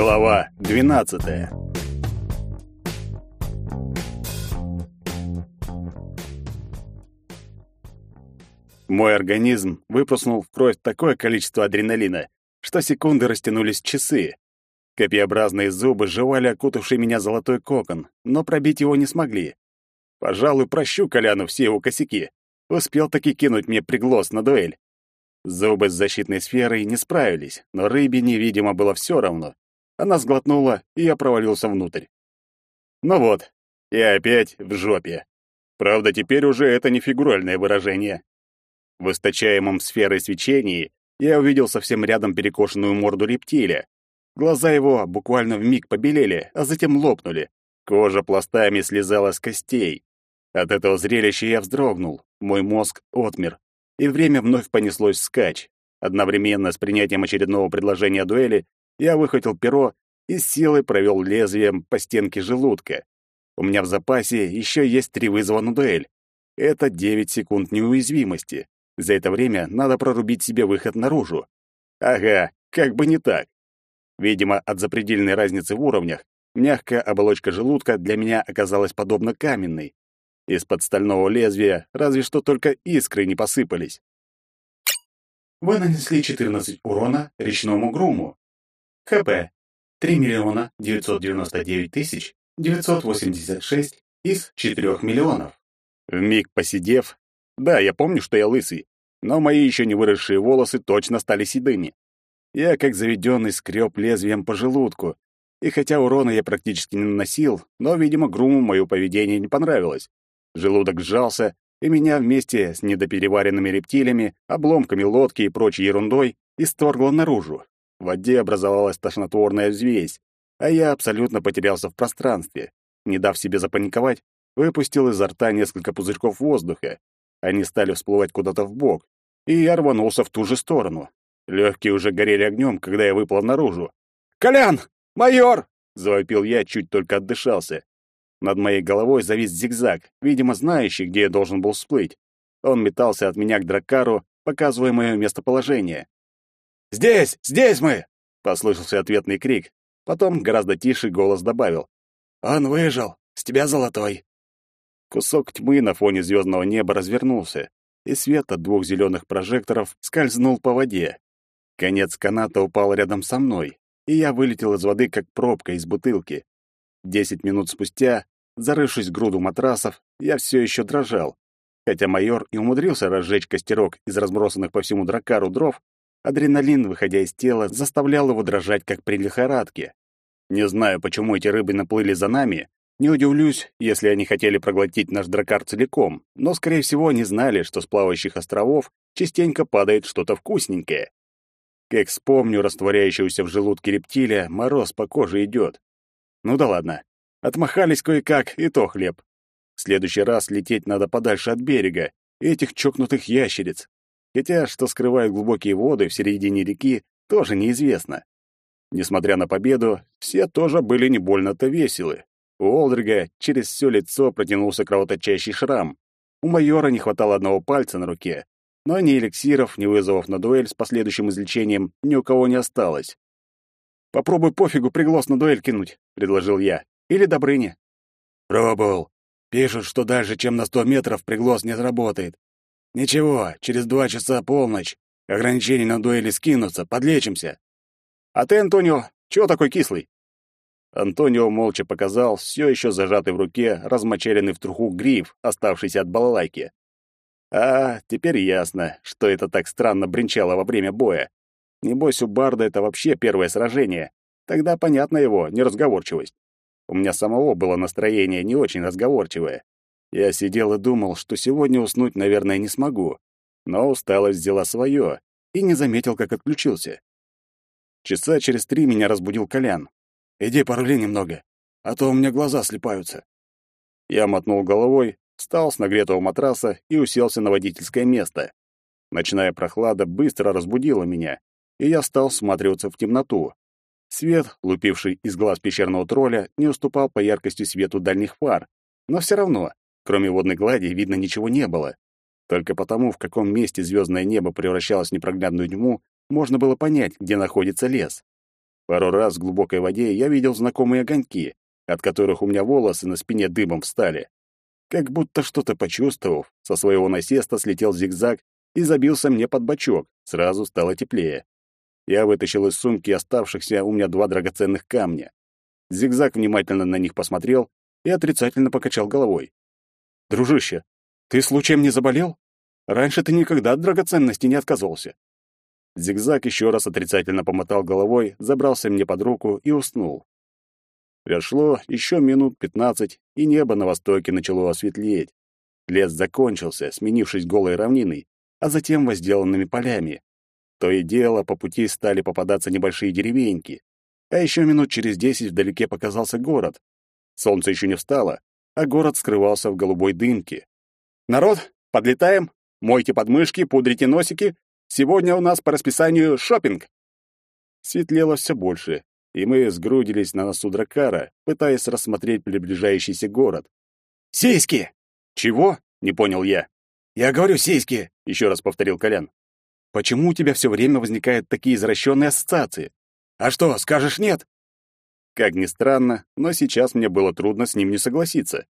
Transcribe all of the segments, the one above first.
Глава 12. Мой организм выпустил в кровь такое количество адреналина, что секунды растянулись в часы. Копьеобразные зубы жевали окутавший меня золотой кокон, но пробить его не смогли. Пожалуй, прощу Коляну все его косяки. Успел таки кинуть мне приглас на дуэль. Зубы с защитной сферой не справились, но рыбе невидимо было все равно. Она сглотнула, и я провалился внутрь. Ну вот, я опять в жопе. Правда, теперь уже это не фигуральное выражение. В источаемом сферой свечении я увидел совсем рядом перекошенную морду рептилия. Глаза его буквально вмиг побелели, а затем лопнули. Кожа пластами слезала с костей. От этого зрелища я вздрогнул, мой мозг отмер и время вновь понеслось вскачь. Одновременно с принятием очередного предложения дуэли я выхватил перо и с силой провел лезвием по стенке желудка. У меня в запасе еще есть три вызова на дуэль. Это 9 секунд неуязвимости. За это время надо прорубить себе выход наружу. Ага, как бы не так. Видимо, от запредельной разницы в уровнях мягкая оболочка желудка для меня оказалась подобна каменной. Из-под стального лезвия разве что только искры не посыпались. Вы нанесли 14 урона речному груму. ХП 3 миллиона 999 тысяч 986 из 4 миллионов. Вмиг посидев, да, я помню, что я лысый, но мои еще не выросшие волосы точно стали седыми. Я, как заведенный, скреб лезвием по желудку, и хотя урона я практически не наносил, но, видимо, Груму мое поведение не понравилось. Желудок сжался, и меня вместе с недопереваренными рептилиями, обломками лодки и прочей ерундой исторгло наружу. В воде образовалась тошнотворная взвесь, а я абсолютно потерялся в пространстве. Не дав себе запаниковать, выпустил изо рта несколько пузырьков воздуха. Они стали всплывать куда-то в бок, и я рванулся в ту же сторону. Легкие уже горели огнем, когда я выплыл наружу. «Колян! Майор!» — завопил я, чуть только отдышался. Над моей головой завис зигзаг, видимо, знающий, где я должен был всплыть. Он метался от меня к дракару, показывая мое местоположение. «Здесь! Здесь мы!» — послышался ответный крик. Потом гораздо тише голос добавил. «Он выжил! С тебя золотой!» Кусок тьмы на фоне звездного неба развернулся, и свет от двух зеленых прожекторов скользнул по воде. Конец каната упал рядом со мной, и я вылетел из воды, как пробка из бутылки. Десять минут спустя, зарывшись груду матрасов, я все еще дрожал. Хотя майор и умудрился разжечь костерок из разбросанных по всему дракару дров, адреналин, выходя из тела, заставлял его дрожать, как при лихорадке. Не знаю, почему эти рыбы наплыли за нами, не удивлюсь, если они хотели проглотить наш дракар целиком, но, скорее всего, они знали, что с плавающих островов частенько падает что-то вкусненькое. Как вспомню растворяющегося в желудке рептилия, мороз по коже идет. Ну да ладно. Отмахались кое-как, и то хлеб. В следующий раз лететь надо подальше от берега, этих чокнутых ящериц. Хотя, что скрывают глубокие воды в середине реки, тоже неизвестно. Несмотря на победу, все тоже были не больно-то веселы. У Олдрига через все лицо протянулся кровоточащий шрам. У майора не хватало одного пальца на руке, но ни эликсиров, ни вызовов на дуэль с последующим излечением ни у кого не осталось. Попробуй пофигу приглас на дуэль кинуть, предложил я. Или Добрыне. Пробовал. Пишут, что дальше, чем на сто метров, приглас не сработает. Ничего, через два часа полночь. Ограничения на дуэли скинутся, подлечимся. А ты, Антонио, чего такой кислый? Антонио молча показал все еще зажатый в руке, размочаленный в труху гриф, оставшийся от балалайки. А, теперь ясно, что это так странно бренчало во время боя. Небось, у Барда это вообще первое сражение. Тогда понятна его неразговорчивость. У меня самого было настроение не очень разговорчивое. Я сидел и думал, что сегодня уснуть, наверное, не смогу. Но усталость взяла свое, и не заметил, как отключился. Часа через три меня разбудил Колян. «Иди порули немного, а то у меня глаза слепаются». Я мотнул головой, встал с нагретого матраса и уселся на водительское место. Ночная прохлада быстро разбудила меня, и я стал всматриваться в темноту. Свет, лупивший из глаз пещерного тролля, не уступал по яркости свету дальних фар, но все равно, кроме водной глади, видно ничего не было. Только потому, в каком месте звездное небо превращалось в непроглядную тьму, можно было понять, где находится лес. Пару раз в глубокой воде я видел знакомые огоньки, от которых у меня волосы на спине дыбом встали. Как будто что-то почувствовав, со своего насеста слетел зигзаг и забился мне под бочок, сразу стало теплее. Я вытащил из сумки оставшихся у меня два драгоценных камня. Зигзаг внимательно на них посмотрел и отрицательно покачал головой. «Дружище, ты случаем не заболел? Раньше ты никогда от драгоценностей не отказывался». Зигзаг еще раз отрицательно помотал головой, забрался мне под руку и уснул. Прошло еще минут пятнадцать, и небо на востоке начало осветлеть. Лес закончился, сменившись голой равниной, а затем возделанными полями. То и дело по пути стали попадаться небольшие деревеньки. А еще минут через десять вдалеке показался город. Солнце еще не встало, а город скрывался в голубой дымке. «Народ, подлетаем! Мойте подмышки, пудрите носики. Сегодня у нас по расписанию шопинг. Светлело все больше, и мы сгрудились на носу дракара, пытаясь рассмотреть приближающийся город. «Сиськи!» «Чего?» — не понял я. «Я говорю сиськи!» — еще раз повторил Колян. «Почему у тебя все время возникают такие извращенные ассоциации? А что, скажешь нет?» Как ни странно, но сейчас мне было трудно с ним не согласиться.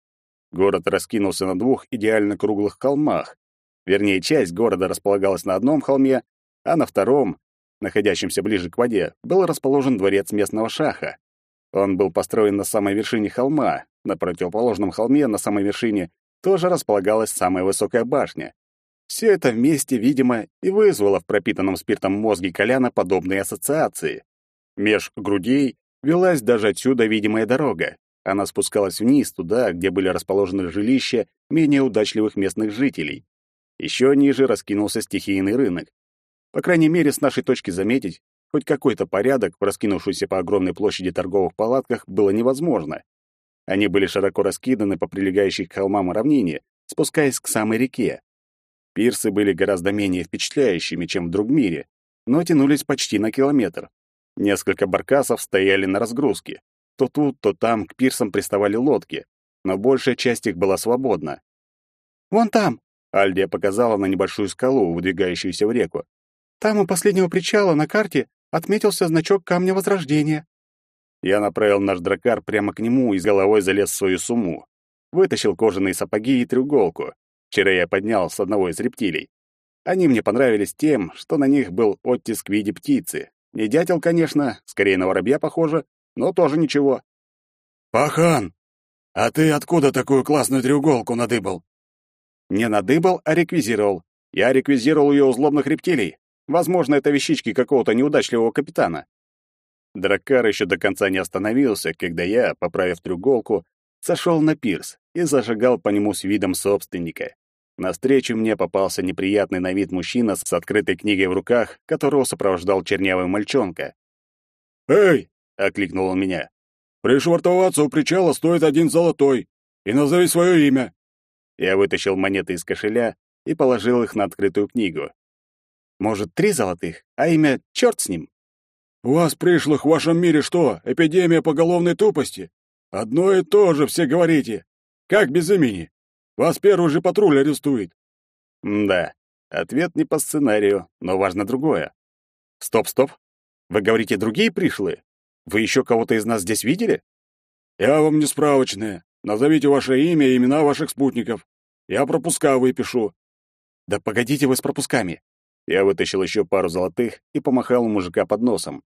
Город раскинулся на двух идеально круглых холмах. Вернее, часть города располагалась на одном холме, а на втором, находящемся ближе к воде, был расположен дворец местного шаха. Он был построен на самой вершине холма. На противоположном холме, на самой вершине, тоже располагалась самая высокая башня. Все это вместе, видимо, и вызвало в пропитанном спиртом мозге Коляна подобные ассоциации. Меж грудей велась даже отсюда видимая дорога. Она спускалась вниз, туда, где были расположены жилища менее удачливых местных жителей. Еще ниже раскинулся стихийный рынок. По крайней мере, с нашей точки заметить, хоть какой-то порядок в раскинувшейся по огромной площади торговых палатках было невозможно. Они были широко раскиданы по прилегающей к холмам равнине, спускаясь к самой реке. Пирсы были гораздо менее впечатляющими, чем в другом мире, но тянулись почти на километр. Несколько баркасов стояли на разгрузке. То тут, то там к пирсам приставали лодки, но большая часть их была свободна. «Вон там!» — Альдия показала на небольшую скалу, выдвигающуюся в реку. «Там у последнего причала на карте отметился значок Камня Возрождения». Я направил наш дракар прямо к нему и с головой залез в свою сумму. Вытащил кожаные сапоги и треуголку. Вчера я поднял с одного из рептилий. Они мне понравились тем, что на них был оттиск в виде птицы, не дятел, конечно, скорее на воробья похоже, но тоже ничего. «Пахан, а ты откуда такую классную треуголку надыбал?» «Не надыбал, а реквизировал. Я реквизировал ее у злобных рептилий. Возможно, это вещички какого-то неудачливого капитана». Драккар еще до конца не остановился, когда я, поправив треуголку, сошел на пирс и зажигал по нему с видом собственника. Навстречу мне попался неприятный на вид мужчина с открытой книгой в руках, которого сопровождал чернявый мальчонка. «Эй!» — окликнул он меня. «Пришвартоваться у причала стоит один золотой. И назови свое имя». Я вытащил монеты из кошеля и положил их на открытую книгу. «Может, три золотых, а имя — черт с ним?» «У вас пришлых в вашем мире что, эпидемия поголовной тупости? Одно и то же все говорите. Как без имени?» Вас первый же патруль арестует. да, ответ не по сценарию, но важно другое. Стоп, стоп. Вы говорите, другие пришлые? Вы еще кого-то из нас здесь видели? Я вам не справочная. Назовите ваше имя и имена ваших спутников. Я пропуска выпишу. Да погодите вы с пропусками. Я вытащил еще пару золотых и помахал мужика под носом.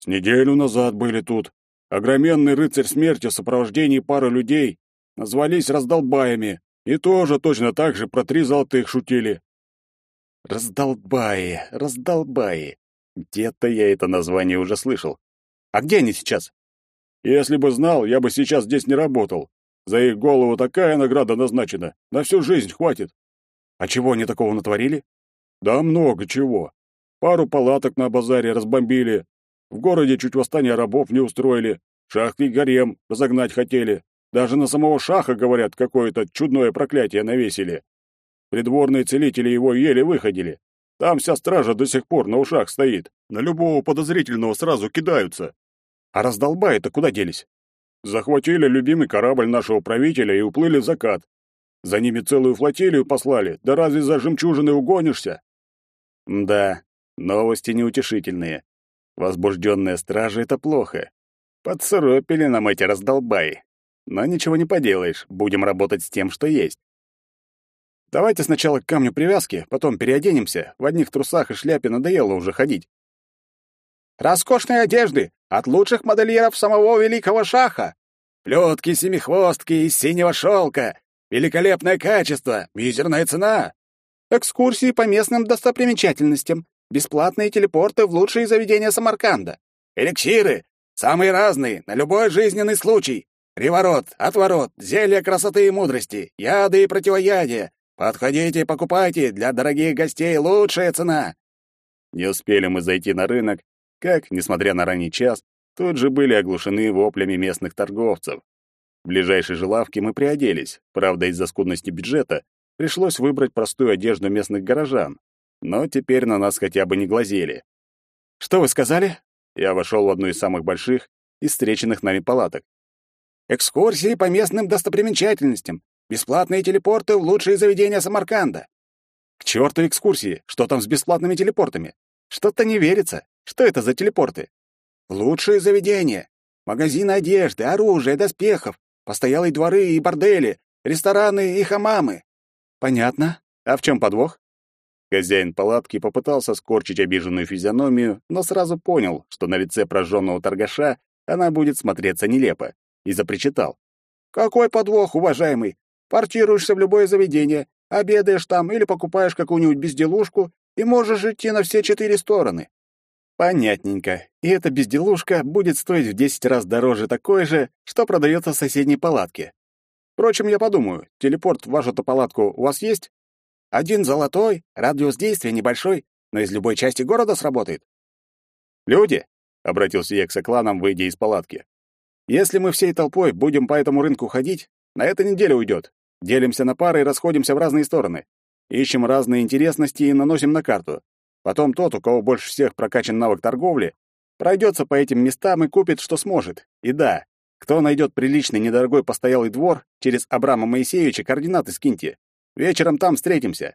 С неделю назад были тут. Огроменный рыцарь смерти в сопровождении пары людей Назвались раздолбаями, и тоже точно так же про три золотых шутили. Раздолбаи, раздолбаи. Где-то я это название уже слышал. А где они сейчас? Если бы знал, я бы сейчас здесь не работал. За их голову такая награда назначена. На всю жизнь хватит. А чего они такого натворили? Да много чего. Пару палаток на базаре разбомбили. В городе чуть восстание рабов не устроили. Шахты гарем разогнать хотели. Даже на самого Шаха, говорят, какое-то чудное проклятие навесили. Придворные целители его еле выходили. Там вся стража до сих пор на ушах стоит. На любого подозрительного сразу кидаются. А раздолбаи-то куда делись? Захватили любимый корабль нашего правителя и уплыли в закат. За ними целую флотилию послали. Да разве за жемчужины угонишься? Да, новости неутешительные. Возбужденная стража — это плохо. Подсуропили нам эти раздолбаи. Но ничего не поделаешь, будем работать с тем, что есть. Давайте сначала к камню привязки, потом переоденемся. В одних трусах и шляпе надоело уже ходить. Роскошные одежды от лучших модельеров самого великого шаха. Плетки, семихвостки из синего шелка. Великолепное качество, мизерная цена. Экскурсии по местным достопримечательностям. Бесплатные телепорты в лучшие заведения Самарканда. Эликсиры, самые разные, на любой жизненный случай. Приворот, отворот, зелья красоты и мудрости, яды и противоядия. Подходите и покупайте, для дорогих гостей лучшая цена. Не успели мы зайти на рынок, как, несмотря на ранний час, тут же были оглушены воплями местных торговцев. В ближайшей же лавке мы приоделись, правда, из-за скудности бюджета пришлось выбрать простую одежду местных горожан. Но теперь на нас хотя бы не глазели. «Что вы сказали?» Я вошел в одну из самых больших из встреченных нами палаток. Экскурсии по местным достопримечательностям, бесплатные телепорты в лучшие заведения Самарканда. К черту экскурсии, что там с бесплатными телепортами? Что-то не верится. Что это за телепорты? Лучшие заведения. Магазины одежды, оружия, доспехов, постоялые дворы и бордели, рестораны и хамамы. Понятно. А в чем подвох? Хозяин палатки попытался скорчить обиженную физиономию, но сразу понял, что на лице прожженного торгаша она будет смотреться нелепо и запричитал. «Какой подвох, уважаемый? Портируешься в любое заведение, обедаешь там или покупаешь какую-нибудь безделушку и можешь идти на все четыре стороны». Понятненько. И эта безделушка будет стоить в десять раз дороже такой же, что продается в соседней палатке. Впрочем, я подумаю, телепорт в вашу-то палатку у вас есть? Один золотой, радиус действия небольшой, но из любой части города сработает. «Люди!» — обратился я к сокланам, выйдя из палатки. Если мы всей толпой будем по этому рынку ходить, на этой неделе уйдет. Делимся на пары и расходимся в разные стороны. Ищем разные интересности и наносим на карту. Потом тот, у кого больше всех прокачан навык торговли, пройдется по этим местам и купит, что сможет. И да, кто найдет приличный недорогой постоялый двор, через Абрама Моисеевича координаты скиньте. Вечером там встретимся.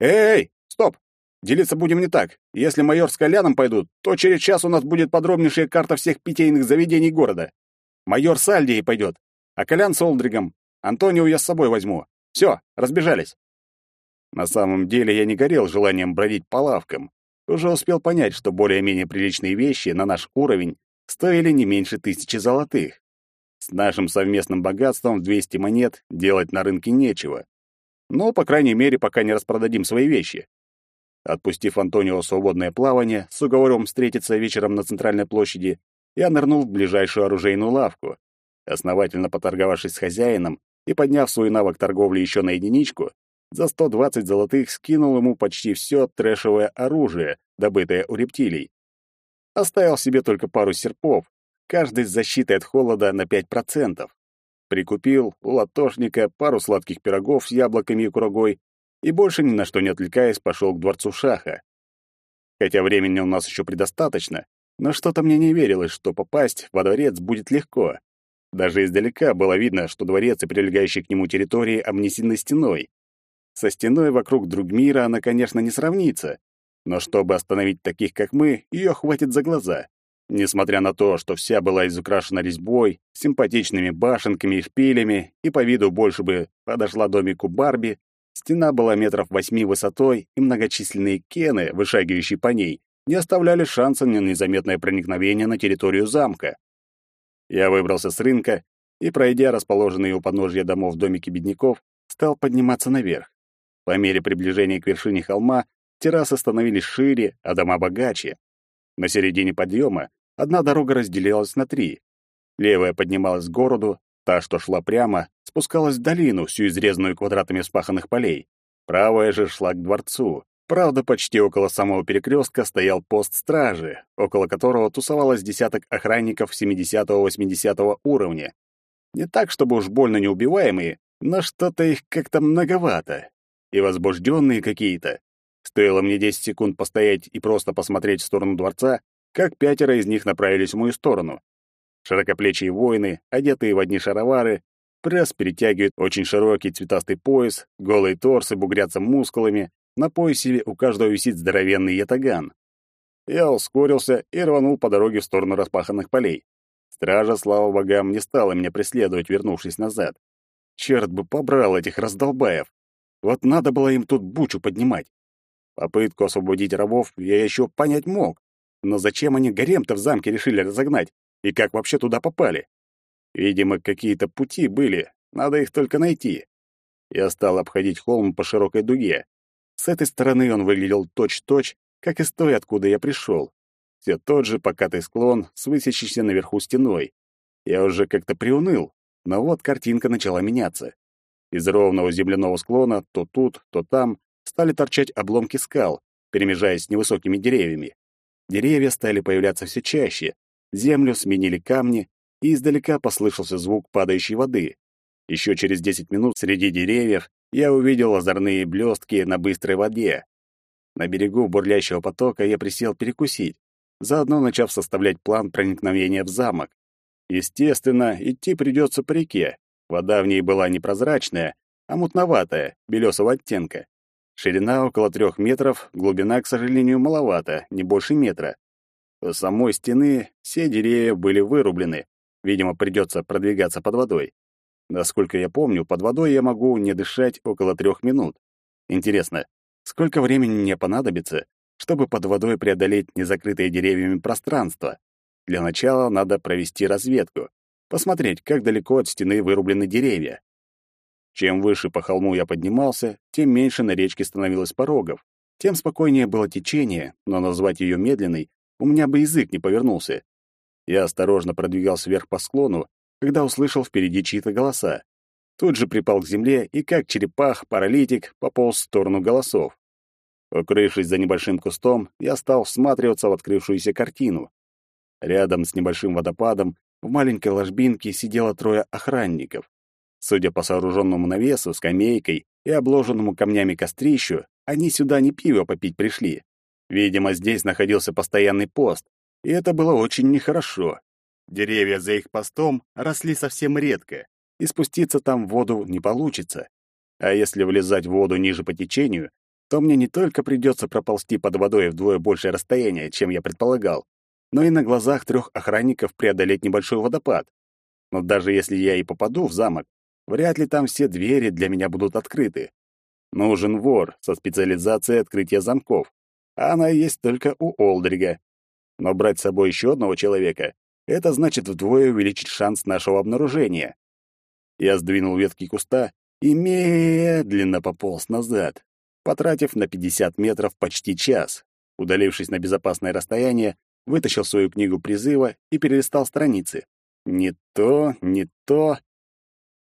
Эй, стоп! Делиться будем не так. Если майор с Коляном пойдут, то через час у нас будет подробнейшая карта всех питейных заведений города. Майор с Альдией пойдет, а Колян с Олдригом. Антонио я с собой возьму. Все, разбежались. На самом деле я не горел желанием бродить по лавкам. Уже успел понять, что более-менее приличные вещи на наш уровень стоили не меньше тысячи золотых. С нашим совместным богатством в 200 монет делать на рынке нечего. Но, по крайней мере, пока не распродадим свои вещи. Отпустив Антонио свободное плавание с уговором встретиться вечером на центральной площади, я нырнул в ближайшую оружейную лавку. Основательно поторговавшись с хозяином и подняв свой навык торговли еще на единичку, за 120 золотых скинул ему почти все трэшевое оружие, добытое у рептилий. Оставил себе только пару серпов, каждый с защитой от холода на 5%. Прикупил у латошника пару сладких пирогов с яблоками и курагой и больше ни на что не отвлекаясь пошел к дворцу Шаха. Хотя времени у нас еще предостаточно, но что-то мне не верилось, что попасть во дворец будет легко. Даже издалека было видно, что дворец и прилегающие к нему территории обнесены стеной. Со стеной вокруг Другмира она, конечно, не сравнится, но чтобы остановить таких, как мы, ее хватит за глаза. Несмотря на то, что вся была изукрашена резьбой, симпатичными башенками и шпилями, и по виду больше бы подошла домику Барби, стена была метров восьми высотой, и многочисленные кены, вышагивающие по ней, не оставляли шанса на незаметное проникновение на территорию замка. Я выбрался с рынка и, пройдя расположенные у подножья домов домики бедняков, стал подниматься наверх. По мере приближения к вершине холма террасы становились шире, а дома богаче. На середине подъема одна дорога разделялась на три. Левая поднималась к городу, та, что шла прямо, спускалась в долину, всю изрезанную квадратами вспаханных полей. Правая же шла к дворцу, Правда, почти около самого перекрестка стоял пост стражи, около которого тусовалось десяток охранников 70-80 уровня. Не так, чтобы уж больно неубиваемые, но что-то их как-то многовато. И возбужденные какие-то. Стоило мне 10 секунд постоять и просто посмотреть в сторону дворца, как пятеро из них направились в мою сторону. Широкоплечие воины, одетые в одни шаровары, пресс перетягивает очень широкий цветастый пояс, голые торсы бугрятся мускулами, на поясе у каждого висит здоровенный ятаган. Я ускорился и рванул по дороге в сторону распаханных полей. Стража, слава богам, не стала меня преследовать, вернувшись назад. Черт бы побрал этих раздолбаев. Вот надо было им тут бучу поднимать. Попытку освободить рабов я еще понять мог. Но зачем они гарем-то в замке решили разогнать? И как вообще туда попали? Видимо, какие-то пути были, надо их только найти. Я стал обходить холм по широкой дуге. С этой стороны он выглядел точь-точь, как и с той, откуда я пришел. Все тот же покатый склон с высящейся наверху стеной. Я уже как-то приуныл, но вот картинка начала меняться. Из ровного земляного склона то тут, то там стали торчать обломки скал, перемежаясь с невысокими деревьями. Деревья стали появляться все чаще, землю сменили камни, и издалека послышался звук падающей воды. Еще через десять минут среди деревьев я увидел озорные блестки на быстрой воде. На берегу бурлящего потока я присел перекусить, заодно начав составлять план проникновения в замок. Естественно, идти придется по реке. Вода в ней была не прозрачная, а мутноватая, белесого оттенка. Ширина около трех метров, глубина, к сожалению, маловато, не больше метра. У самой стены все деревья были вырублены. Видимо, придется продвигаться под водой. Насколько я помню, под водой я могу не дышать около трех минут. Интересно, сколько времени мне понадобится, чтобы под водой преодолеть незакрытые деревьями пространство? Для начала надо провести разведку, посмотреть, как далеко от стены вырублены деревья. Чем выше по холму я поднимался, тем меньше на речке становилось порогов, тем спокойнее было течение, но назвать ее медленной у меня бы язык не повернулся. Я осторожно продвигался вверх по склону, когда услышал впереди чьи-то голоса. Тут же припал к земле и, как черепах-паралитик, пополз в сторону голосов. Укрывшись за небольшим кустом, я стал всматриваться в открывшуюся картину. Рядом с небольшим водопадом в маленькой ложбинке сидело трое охранников. Судя по сооруженному навесу, скамейкой и обложенному камнями кострищу, они сюда не пиво попить пришли. Видимо, здесь находился постоянный пост, и это было очень нехорошо. Деревья за их постом росли совсем редко, и спуститься там в воду не получится. А если влезать в воду ниже по течению, то мне не только придется проползти под водой вдвое большее расстояние, чем я предполагал, но и на глазах трех охранников преодолеть небольшой водопад. Но даже если я и попаду в замок, Вряд ли там все двери для меня будут открыты. Нужен вор со специализацией открытия замков. А она есть только у Олдрига. Но брать с собой еще одного человека — это значит вдвое увеличить шанс нашего обнаружения. Я сдвинул ветки куста и медленно пополз назад, потратив на 50 метров почти час. Удалившись на безопасное расстояние, вытащил свою книгу призыва и перелистал страницы. Не то, не то.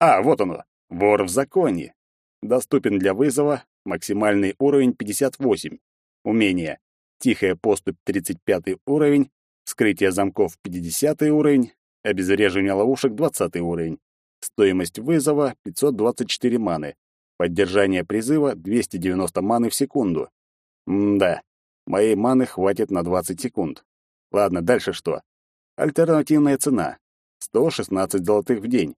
А, вот оно. Вор в законе. Доступен для вызова. Максимальный уровень 58. Умение. Тихая поступь 35 уровень. Вскрытие замков 50 уровень. Обезвреживание ловушек 20 уровень. Стоимость вызова 524 маны. Поддержание призыва 290 маны в секунду. М-да. Моей маны хватит на 20 секунд. Ладно, дальше что? Альтернативная цена. 116 золотых в день.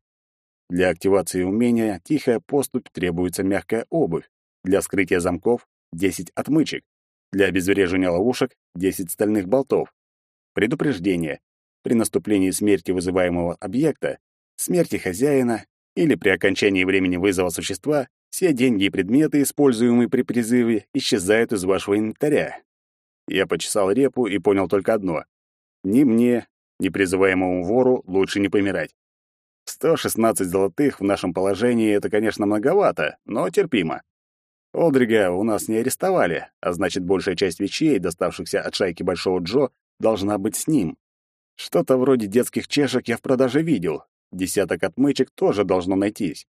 Для активации умения «Тихая поступь» требуется мягкая обувь. Для скрытия замков — 10 отмычек. Для обезвреживания ловушек — 10 стальных болтов. Предупреждение. При наступлении смерти вызываемого объекта, смерти хозяина или при окончании времени вызова существа все деньги и предметы, используемые при призыве, исчезают из вашего инвентаря. Я почесал репу и понял только одно. Ни мне, ни призываемому вору лучше не помирать. 116 золотых в нашем положении — это, конечно, многовато, но терпимо. Олдрига у нас не арестовали, а значит, большая часть вещей, доставшихся от шайки Большого Джо, должна быть с ним. Что-то вроде детских чешек я в продаже видел. Десяток отмычек тоже должно найтись.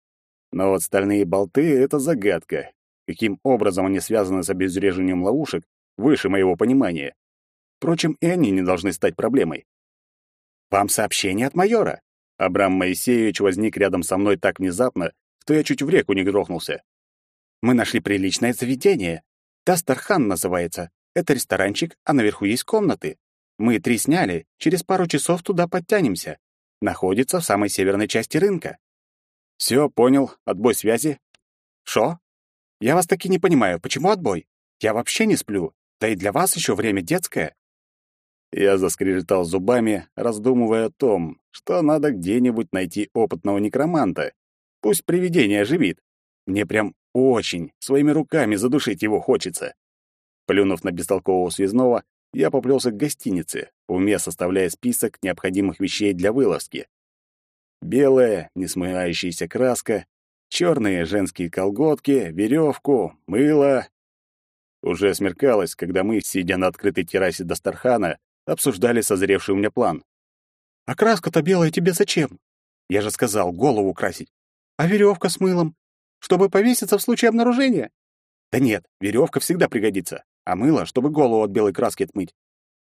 Но вот стальные болты — это загадка. Каким образом они связаны с обезвреживанием ловушек, выше моего понимания. Впрочем, и они не должны стать проблемой. «Вам сообщение от майора», Абрам Моисеевич возник рядом со мной так внезапно, что я чуть в реку не грохнулся. «Мы нашли приличное заведение. Дастархан называется. Это ресторанчик, а наверху есть комнаты. Мы три сняли, через пару часов туда подтянемся. Находится в самой северной части рынка». «Все, понял. Отбой связи». «Шо? Я вас таки не понимаю, почему отбой? Я вообще не сплю. Да и для вас еще время детское. Я заскрежетал зубами, раздумывая о том, что надо где-нибудь найти опытного некроманта. Пусть привидение оживит. Мне прям очень своими руками задушить его хочется. Плюнув на бестолкового связного, я поплелся к гостинице, в уме составляя список необходимых вещей для вылазки. Белая, несмывающаяся краска, черные женские колготки, веревку, мыло. Уже смеркалось, когда мы, сидя на открытой террасе Дастархана, обсуждали созревший у меня план. «А краска-то белая тебе зачем?» «Я же сказал, голову красить. А веревка с мылом? Чтобы повеситься в случае обнаружения?» «Да нет, веревка всегда пригодится, а мыло, чтобы голову от белой краски отмыть».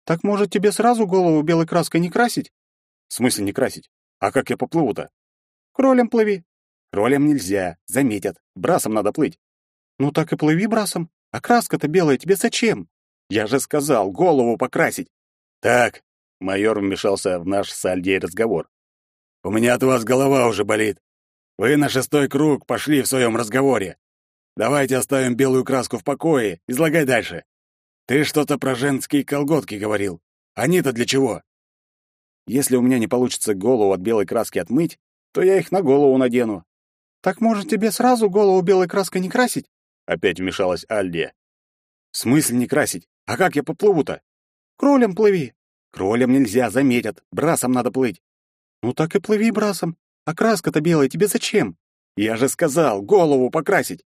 «Так, может, тебе сразу голову белой краской не красить?» «В смысле не красить? А как я поплыву-то?» «Кролем плыви». «Кролем нельзя, заметят. Брасом надо плыть». «Ну так и плыви брасом. А краска-то белая тебе зачем?» «Я же сказал, голову покрасить». «Так», — майор вмешался в наш с Альдей разговор. «У меня от вас голова уже болит. Вы на шестой круг пошли в своем разговоре. Давайте оставим белую краску в покое, излагай дальше. Ты что-то про женские колготки говорил. Они-то для чего? Если у меня не получится голову от белой краски отмыть, то я их на голову надену. Так может тебе сразу голову белой краской не красить? Опять вмешалась Альдия. В смысле не красить? А как я поплыву-то? Кролем плыви. Кролем нельзя, заметят. Брасом надо плыть. Ну так и плыви брасом. А краска-то белая тебе зачем? Я же сказал, голову покрасить.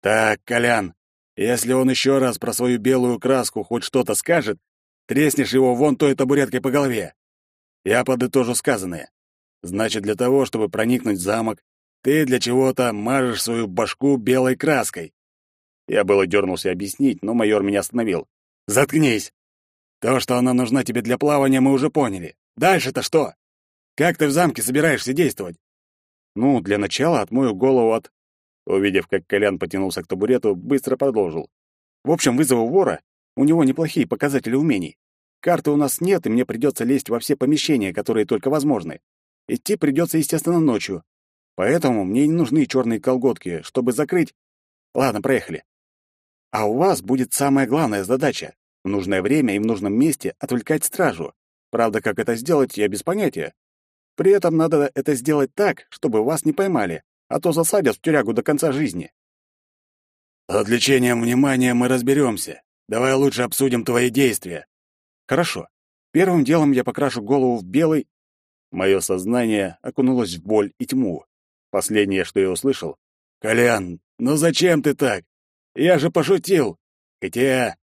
Так, Колян, если он еще раз про свою белую краску хоть что-то скажет, треснешь его вон той табуреткой по голове. Я подытожу сказанное. Значит, для того, чтобы проникнуть в замок, ты для чего-то мажешь свою башку белой краской. Я было дернулся объяснить, но майор меня остановил. Заткнись. То, что она нужна тебе для плавания, мы уже поняли. Дальше-то что? Как ты в замке собираешься действовать? Ну, для начала отмою голову от... Увидев, как Колян потянулся к табурету, быстро продолжил. В общем, вызову вора. У него неплохие показатели умений. Карты у нас нет, и мне придется лезть во все помещения, которые только возможны. Идти придется, естественно, ночью. Поэтому мне не нужны черные колготки, чтобы закрыть... Ладно, проехали. А у вас будет самая главная задача — в нужное время и в нужном месте отвлекать стражу. Правда, как это сделать, я без понятия. При этом надо это сделать так, чтобы вас не поймали, а то засадят в тюрягу до конца жизни. С отвлечением внимания мы разберемся. Давай лучше обсудим твои действия. Хорошо. Первым делом я покрашу голову в белый. Мое сознание окунулось в боль и тьму. Последнее, что я услышал. «Колян, ну зачем ты так? Я же пошутил. Хотя...»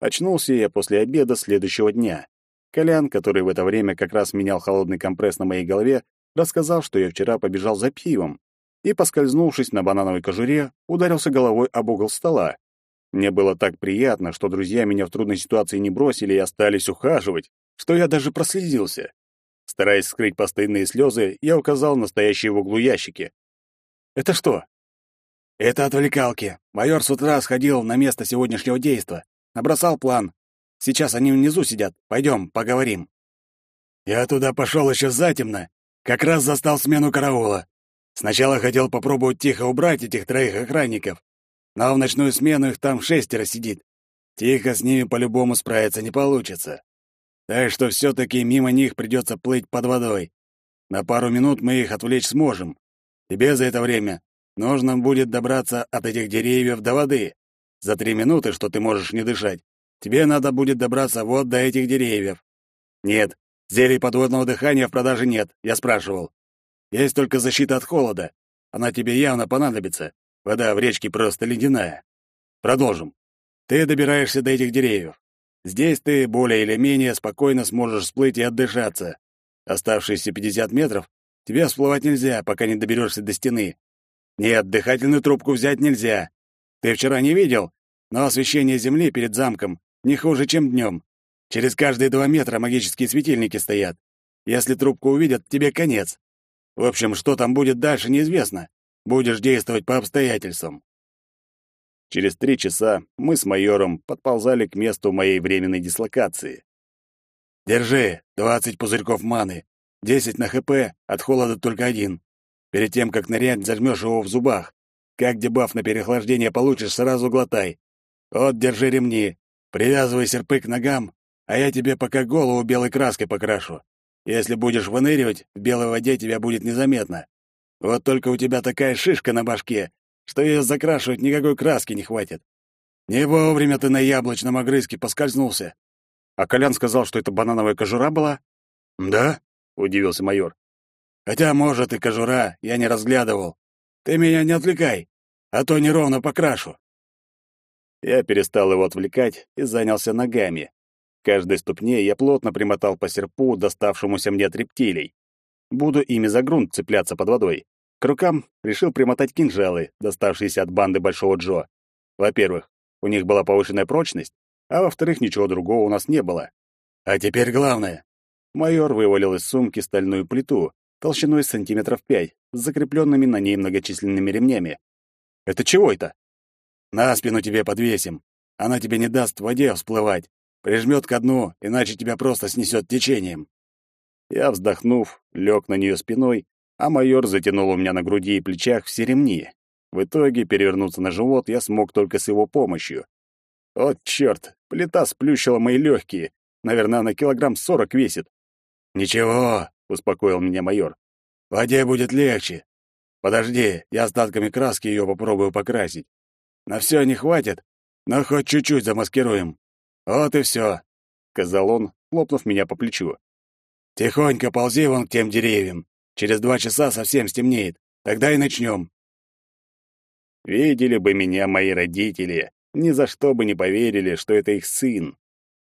Очнулся я после обеда следующего дня. Колян, который в это время как раз менял холодный компресс на моей голове, рассказал, что я вчера побежал за пивом и, поскользнувшись на банановой кожуре, ударился головой об угол стола. Мне было так приятно, что друзья меня в трудной ситуации не бросили и остались ухаживать, что я даже прослезился. Стараясь скрыть постоянные слезы, я указал на стоящие в углу ящики. «Это что?» «Это отвлекалки. Майор с утра сходил на место сегодняшнего действа. Набросал план. Сейчас они внизу сидят. Пойдем, поговорим». «Я туда пошел еще затемно. Как раз застал смену караула. Сначала хотел попробовать тихо убрать этих троих охранников, но в ночную смену их там шестеро сидит. Тихо с ними по-любому справиться не получится. Так что все-таки мимо них придется плыть под водой. На пару минут мы их отвлечь сможем. Тебе за это время нужно будет добраться от этих деревьев до воды. За три минуты, что ты можешь не дышать, тебе надо будет добраться вот до этих деревьев. Нет, зелий подводного дыхания в продаже нет, я спрашивал. Есть только защита от холода. Она тебе явно понадобится. Вода в речке просто ледяная. Продолжим. Ты добираешься до этих деревьев. Здесь ты более или менее спокойно сможешь всплыть и отдышаться. Оставшиеся 50 метров тебе всплывать нельзя, пока не доберешься до стены. Нет, дыхательную трубку взять нельзя. Ты вчера не видел, но освещение земли перед замком не хуже, чем днем. Через каждые два метра магические светильники стоят. Если трубку увидят, тебе конец. В общем, что там будет дальше, неизвестно. Будешь действовать по обстоятельствам. Через три часа мы с майором подползали к месту моей временной дислокации. «Держи, двадцать пузырьков маны, десять на ХП, от холода только один. Перед тем, как нырять, зажмешь его в зубах. Как дебаф на переохлаждение получишь, сразу глотай. Вот, держи ремни, привязывай серпы к ногам, а я тебе пока голову белой краской покрашу. Если будешь выныривать, в белой воде тебя будет незаметно. Вот только у тебя такая шишка на башке, что ее закрашивать никакой краски не хватит. Не вовремя ты на яблочном огрызке поскользнулся. А Колян сказал, что это банановая кожура была? Да? удивился майор. Хотя, может, и кожура, я не разглядывал. Ты меня не отвлекай, а то неровно покрашу. Я перестал его отвлекать и занялся ногами. Каждой ступне я плотно примотал по серпу, доставшемуся мне от рептилий. Буду ими за грунт цепляться под водой. К рукам решил примотать кинжалы, доставшиеся от банды Большого Джо. Во-первых, у них была повышенная прочность, а во-вторых, ничего другого у нас не было. А теперь главное. Майор вывалил из сумки стальную плиту, толщиной сантиметров пять, с закрепленными на ней многочисленными ремнями. «Это чего это?» «На спину тебе подвесим. Она тебе не даст в воде всплывать. Прижмет ко дну, иначе тебя просто снесет течением. Я, вздохнув, лег на нее спиной, а майор затянул у меня на груди и плечах все ремни. В итоге перевернуться на живот я смог только с его помощью. Вот черт, плита сплющила мои легкие. Наверное, на килограмм сорок весит. «Ничего», — успокоил меня майор. «В воде будет легче. Подожди, я остатками краски ее попробую покрасить. На все не хватит, но хоть чуть-чуть замаскируем. Вот и все», — сказал он, хлопнув меня по плечу. «Тихонько ползи вон к тем деревьям. Через два часа совсем стемнеет. Тогда и начнем». Видели бы меня мои родители, ни за что бы не поверили, что это их сын.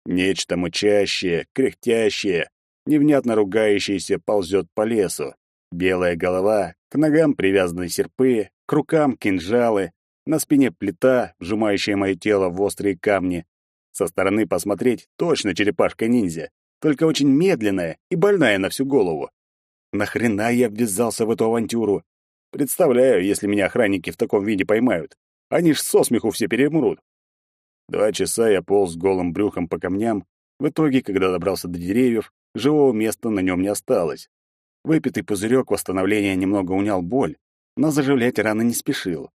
Нечто мычащее, кряхтящее, невнятно ругающееся ползет по лесу. Белая голова, к ногам привязаны серпы, к рукам кинжалы, на спине плита, вжимающая мое тело в острые камни. Со стороны посмотреть точно черепашка-ниндзя, только очень медленная и больная на всю голову. Нахрена я ввязался в эту авантюру? Представляю, если меня охранники в таком виде поймают. Они ж со смеху все перемрут. Два часа я полз голым брюхом по камням. В итоге, когда добрался до деревьев, живого места на нем не осталось. Выпитый пузырек восстановления немного унял боль, но заживлять раны не спешил.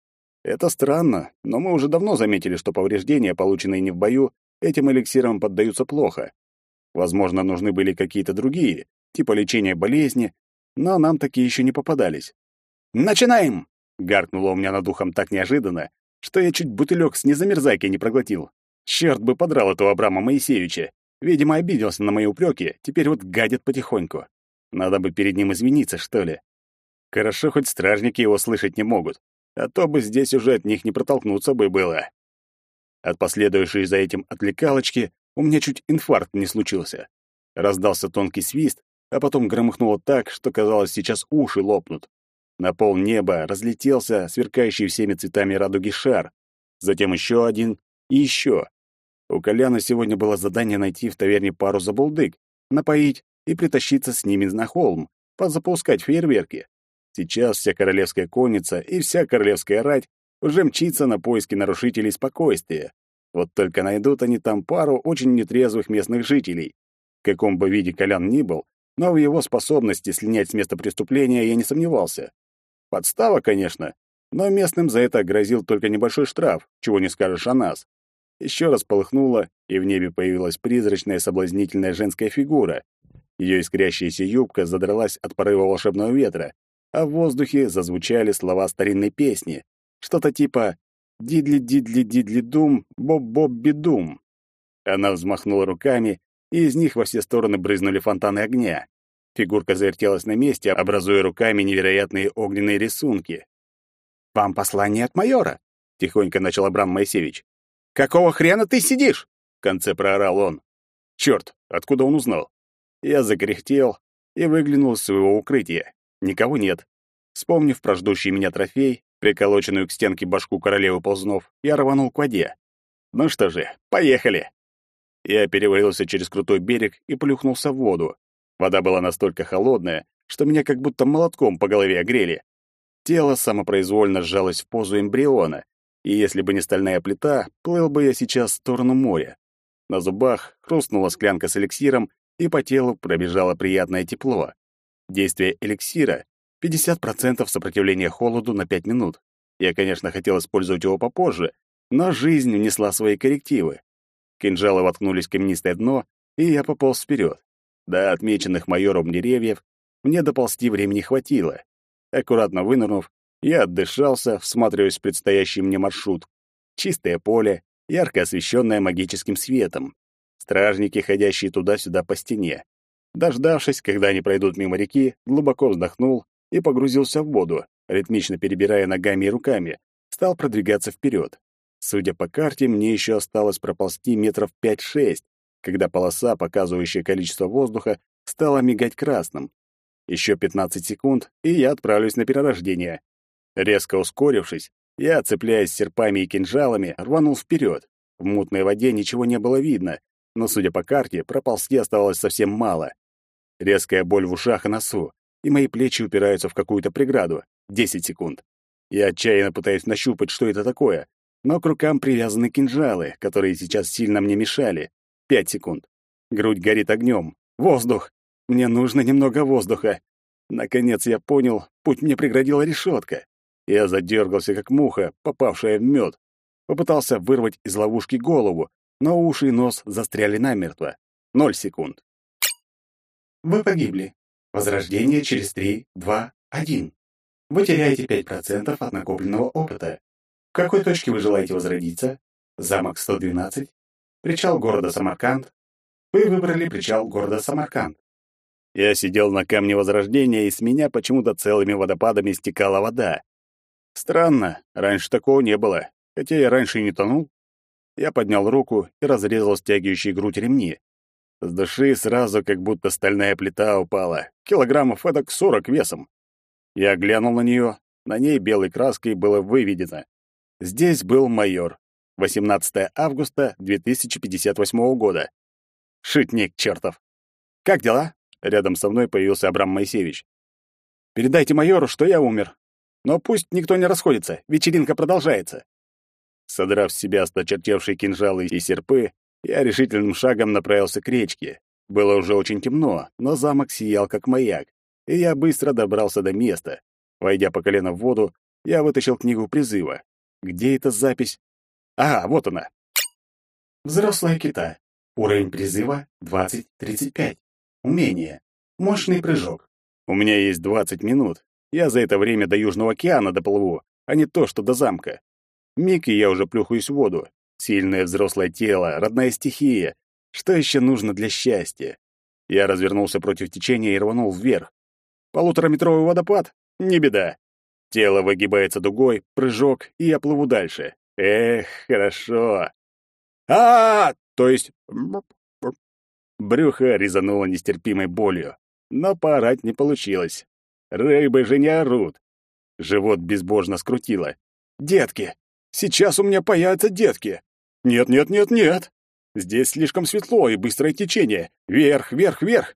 Это странно, но мы уже давно заметили, что повреждения, полученные не в бою, этим эликсирам поддаются плохо. Возможно, нужны были какие-то другие, типа лечения болезни, но нам такие еще не попадались. «Начинаем!» — гаркнуло у меня над ухом так неожиданно, что я чуть бутылек с незамерзайкой не проглотил. Черт бы подрал этого Абрама Моисеевича. Видимо, обиделся на мои упреки, теперь вот гадит потихоньку. Надо бы перед ним извиниться, что ли. Хорошо, хоть стражники его слышать не могут, а то бы здесь уже от них не протолкнуться бы было. От последующей за этим отвлекалочки у меня чуть инфаркт не случился. Раздался тонкий свист, а потом громыхнуло так, что казалось, сейчас уши лопнут. На пол неба разлетелся сверкающий всеми цветами радуги шар, затем еще один и еще. У Коляна сегодня было задание найти в таверне пару забулдык, напоить и притащиться с ними на холм, позапускать фейерверки. Сейчас вся королевская конница и вся королевская рать уже мчится на поиски нарушителей спокойствия. Вот только найдут они там пару очень нетрезвых местных жителей. В каком бы виде Колян ни был, но в его способности слинять с места преступления я не сомневался. Подстава, конечно, но местным за это грозил только небольшой штраф, чего не скажешь о нас. Еще раз полыхнуло, и в небе появилась призрачная соблазнительная женская фигура. Ее искрящаяся юбка задралась от порыва волшебного ветра, а в воздухе зазвучали слова старинной песни, что-то типа «Дидли-дидли-дидли-дум, боб-боб-бедум». Она взмахнула руками, и из них во все стороны брызнули фонтаны огня. Фигурка завертелась на месте, образуя руками невероятные огненные рисунки. «Вам послание от майора», — тихонько начал Абрам Моисеевич. «Какого хрена ты сидишь?» — в конце проорал он. «Чёрт, откуда он узнал?» Я закряхтел и выглянул из своего укрытия. Никого нет. Вспомнив про ждущий меня трофей, приколоченную к стенке башку королевы ползнов, я рванул к воде. Ну что же, поехали. Я перевалился через крутой берег и плюхнулся в воду. Вода была настолько холодная, что меня как будто молотком по голове огрели. Тело самопроизвольно сжалось в позу эмбриона, и если бы не стальная плита, плыл бы я сейчас в сторону моря. На зубах хрустнула склянка с эликсиром, и по телу пробежало приятное тепло. Действие эликсира 50% сопротивления холоду на 5 минут. Я, конечно, хотел использовать его попозже, но жизнь внесла свои коррективы. Кинжалы воткнулись в каменистое дно, и я пополз вперед. До отмеченных майором деревьев мне доползти времени хватило. Аккуратно вынырнув, я отдышался, всматриваясь в предстоящий мне маршрут. Чистое поле, ярко освещенное магическим светом. Стражники, ходящие туда-сюда по стене. Дождавшись, когда они пройдут мимо реки, глубоко вздохнул и погрузился в воду, ритмично перебирая ногами и руками, стал продвигаться вперед. Судя по карте, мне еще осталось проползти метров 5-6, когда полоса, показывающая количество воздуха, стала мигать красным. Еще 15 секунд, и я отправлюсь на перерождение. Резко ускорившись, я, цепляясь серпами и кинжалами, рванул вперед. В мутной воде ничего не было видно, но, судя по карте, проползти оставалось совсем мало. Резкая боль в ушах и носу, и мои плечи упираются в какую-то преграду. Десять секунд. Я отчаянно пытаюсь нащупать, что это такое, но к рукам привязаны кинжалы, которые сейчас сильно мне мешали. Пять секунд. Грудь горит огнем. Воздух! Мне нужно немного воздуха. Наконец я понял, путь мне преградила решетка. Я задергался, как муха, попавшая в мед. Попытался вырвать из ловушки голову, но уши и нос застряли намертво. Ноль секунд. Вы погибли. Возрождение через три, два, один. Вы теряете пять процентов от накопленного опыта. В какой точке вы желаете возродиться? Замок 112, причал города Самарканд. Вы выбрали причал города Самарканд. Я сидел на камне Возрождения, и с меня почему-то целыми водопадами стекала вода. Странно, раньше такого не было, хотя я раньше и не тонул. Я поднял руку и разрезал стягивающие грудь ремни. С души сразу как будто стальная плита упала, килограммов эдак сорок весом. Я глянул на нее, на ней белой краской было выведено. Здесь был майор. 18 августа 2058 года. Шитник чертов. «Как дела?» Рядом со мной появился Абрам Моисеевич. «Передайте майору, что я умер. Но пусть никто не расходится, вечеринка продолжается». Содрав с себя осточертевшие кинжалы и серпы, я решительным шагом направился к речке. Было уже очень темно, но замок сиял как маяк, и я быстро добрался до места. Войдя по колено в воду, я вытащил книгу призыва. Где эта запись? А, вот она. Взрослая кита. Уровень призыва 20-35. Умение. Мощный прыжок. У меня есть 20 минут. Я за это время до Южного океана доплыву, а не то, что до замка. Миг, и я уже плюхаюсь в воду. Сильное взрослое тело, родная стихия. Что еще нужно для счастья? Я развернулся против течения и рванул вверх. Полутораметровый водопад? Не беда. Тело выгибается дугой, прыжок, и я плыву дальше. Эх, хорошо. А, -а, -а то есть брюхо резануло нестерпимой болью, но поорать не получилось. Рыбы же не орут. Живот безбожно скрутило. Детки, сейчас у меня появятся детки. Нет, нет, нет, нет. Здесь слишком светло и быстрое течение. Вверх, вверх, вверх.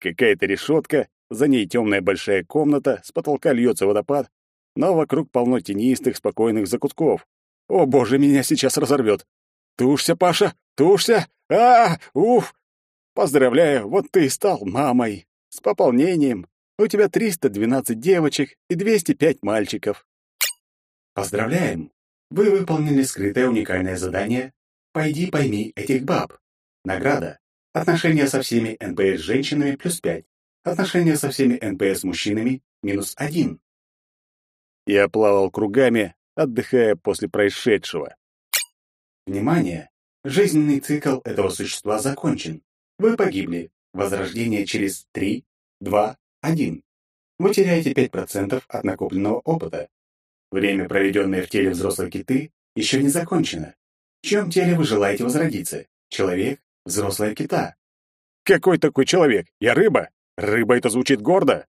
Какая-то решетка, за ней темная большая комната, с потолка льется водопад, но вокруг полно тенистых, спокойных закутков. О, боже, меня сейчас разорвет! Тушься, Паша, тушься! а, -а, Уф! Поздравляю, вот ты и стал мамой. С пополнением. У тебя 312 девочек и 205 мальчиков. Поздравляем! Вы выполнили скрытое уникальное задание «Пойди пойми этих баб». Награда. Отношения со всеми НПС-женщинами плюс 5. Отношения со всеми НПС-мужчинами минус 1. Я плавал кругами, отдыхая после происшедшего. Внимание! Жизненный цикл этого существа закончен. Вы погибли. Возрождение через 3, 2, 1. Вы теряете 5% от накопленного опыта. Время, проведенное в теле взрослой киты, еще не закончено. В чем теле вы желаете возродиться? Человек, взрослая кита. Какой такой человек? Я рыба? Рыба это звучит гордо.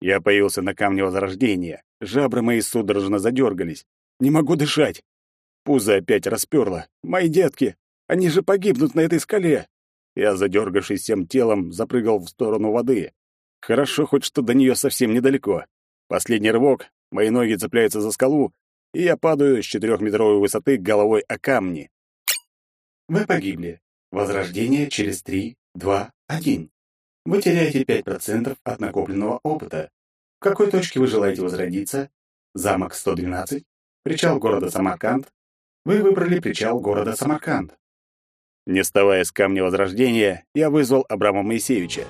Я появился на камне возрождения. Жабры мои судорожно задергались. Не могу дышать. Пузо опять расперло. Мои детки, они же погибнут на этой скале. Я, задергавшись всем телом, запрыгал в сторону воды. Хорошо хоть что до нее совсем недалеко. Последний рывок, мои ноги цепляются за скалу, и я падаю с четырехметровой высоты головой о камни. Вы погибли. Возрождение через три, два, один. Вы теряете 5% от накопленного опыта. В какой точке вы желаете возродиться? Замок 112, причал города Самарканд. Вы выбрали причал города Самарканд. Не вставая с камня возрождения, я вызвал Абрама Моисеевича.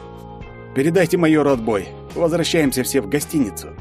«Передайте майору отбой. Возвращаемся все в гостиницу».